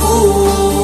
Oh.